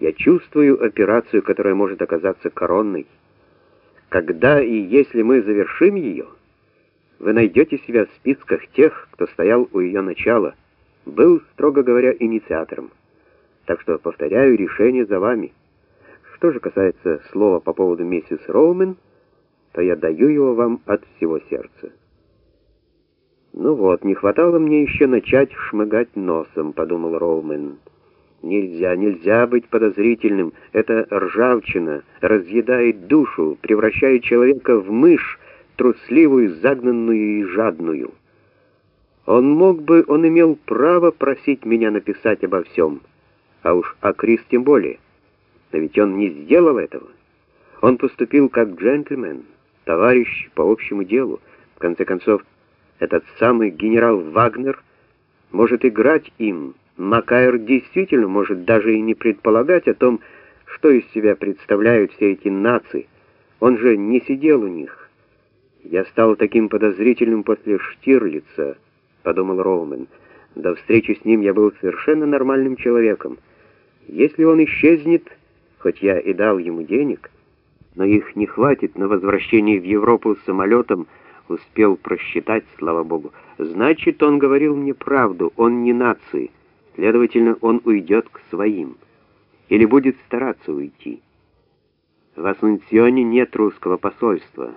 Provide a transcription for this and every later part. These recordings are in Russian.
Я чувствую операцию, которая может оказаться коронной. Когда и если мы завершим ее, вы найдете себя в списках тех, кто стоял у ее начала, был, строго говоря, инициатором. Так что, повторяю, решение за вами. Что же касается слова по поводу миссис Роумен, то я даю его вам от всего сердца. Ну вот, не хватало мне еще начать шмыгать носом, подумал Роумен. Нельзя, нельзя быть подозрительным. Это ржавчина разъедает душу, превращает человека в мышь, трусливую, загнанную и жадную. Он мог бы, он имел право просить меня написать обо всем, а уж о Крис тем более. Но ведь он не сделал этого. Он поступил как джентльмен, товарищ по общему делу. В конце концов, этот самый генерал Вагнер может играть им. Макайр действительно может даже и не предполагать о том, что из себя представляют все эти нации. Он же не сидел у них. Я стал таким подозрительным после Штирлица, подумал Роумен. До встречи с ним я был совершенно нормальным человеком. Если он исчезнет, хоть я и дал ему денег, но их не хватит на возвращение в Европу самолетом, успел просчитать, слава богу. Значит, он говорил мне правду, он не нации. Следовательно, он уйдет к своим. Или будет стараться уйти. В Асунсьоне нет русского посольства.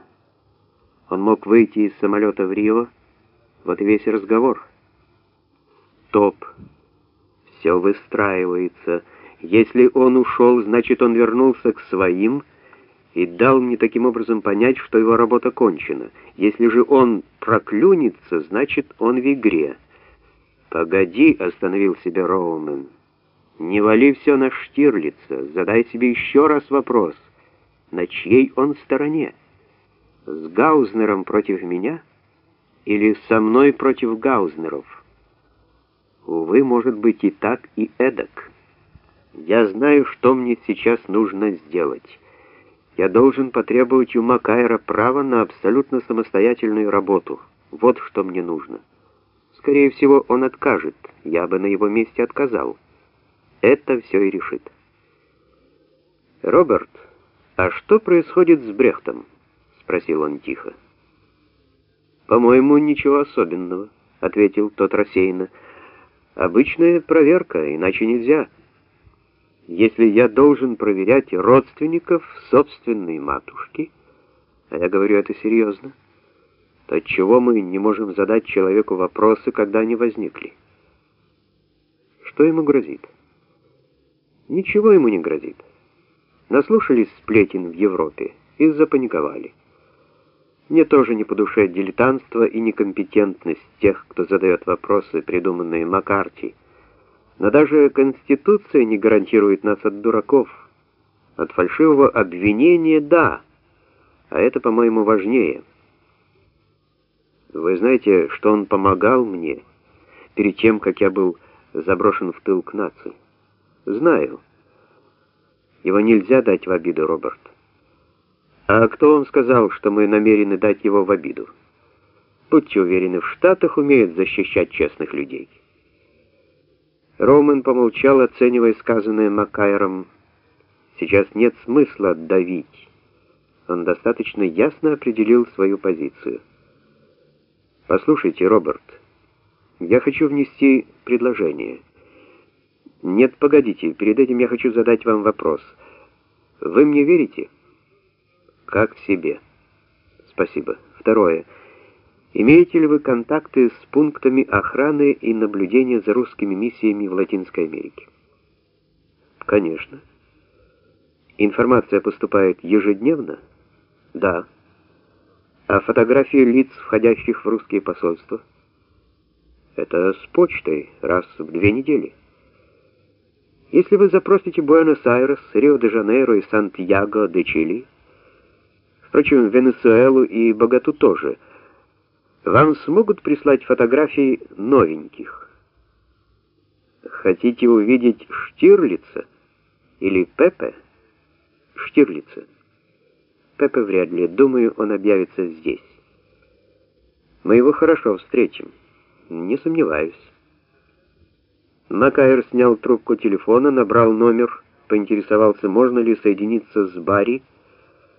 Он мог выйти из самолета в Рио, вот и весь разговор. Топ. Все выстраивается. Если он ушел, значит, он вернулся к своим и дал мне таким образом понять, что его работа кончена. Если же он проклюнется, значит, он в игре. «Погоди», — остановил себя Роумен. «Не вали все на Штирлица. Задай себе еще раз вопрос. На чьей он стороне? С Гаузнером против меня или со мной против Гаузнеров?» Увы, может быть и так, и эдак. Я знаю, что мне сейчас нужно сделать. Я должен потребовать у Макайра права на абсолютно самостоятельную работу. Вот что мне нужно. Скорее всего, он откажет. Я бы на его месте отказал. Это все и решит. Роберт, а что происходит с Брехтом? спросил он тихо. По-моему, ничего особенного, ответил тот рассеянно. Обычная проверка, иначе нельзя если я должен проверять родственников собственной матушки, а я говорю это серьезно, то чего мы не можем задать человеку вопросы, когда они возникли? Что ему грозит? Ничего ему не грозит. Наслушались сплетен в Европе и запаниковали. Мне тоже не по душе дилетантство и некомпетентность тех, кто задает вопросы, придуманные Маккарти, но даже Конституция не гарантирует нас от дураков. От фальшивого обвинения — да, а это, по-моему, важнее. Вы знаете, что он помогал мне перед тем, как я был заброшен в тыл к нации? Знаю. Его нельзя дать в обиду, Роберт. А кто вам сказал, что мы намерены дать его в обиду? Будьте уверены, в Штатах умеют защищать честных людей. Роман помолчал, оценивая сказанное Макайром. Сейчас нет смысла давить. Он достаточно ясно определил свою позицию. Послушайте, Роберт, я хочу внести предложение. Нет, погодите, перед этим я хочу задать вам вопрос. Вы мне верите? Как себе. Спасибо. Второе. Имеете ли вы контакты с пунктами охраны и наблюдения за русскими миссиями в Латинской Америке? Конечно. Информация поступает ежедневно? Да. А фотографии лиц, входящих в русские посольства? Это с почтой, раз в две недели. Если вы запросите Буэнос-Айрес, Рио-де-Жанейро и Сантьяго-де-Чили, впрочем, Венесуэлу и Богату тоже – вам смогут прислать фотографии новеньких. Хотите увидеть Штирлица или Пепе? Штирлица. Пепе вряд ли. Думаю, он объявится здесь. Мы его хорошо встретим. Не сомневаюсь. Макайр снял трубку телефона, набрал номер поинтересовался, можно ли соединиться с Барри,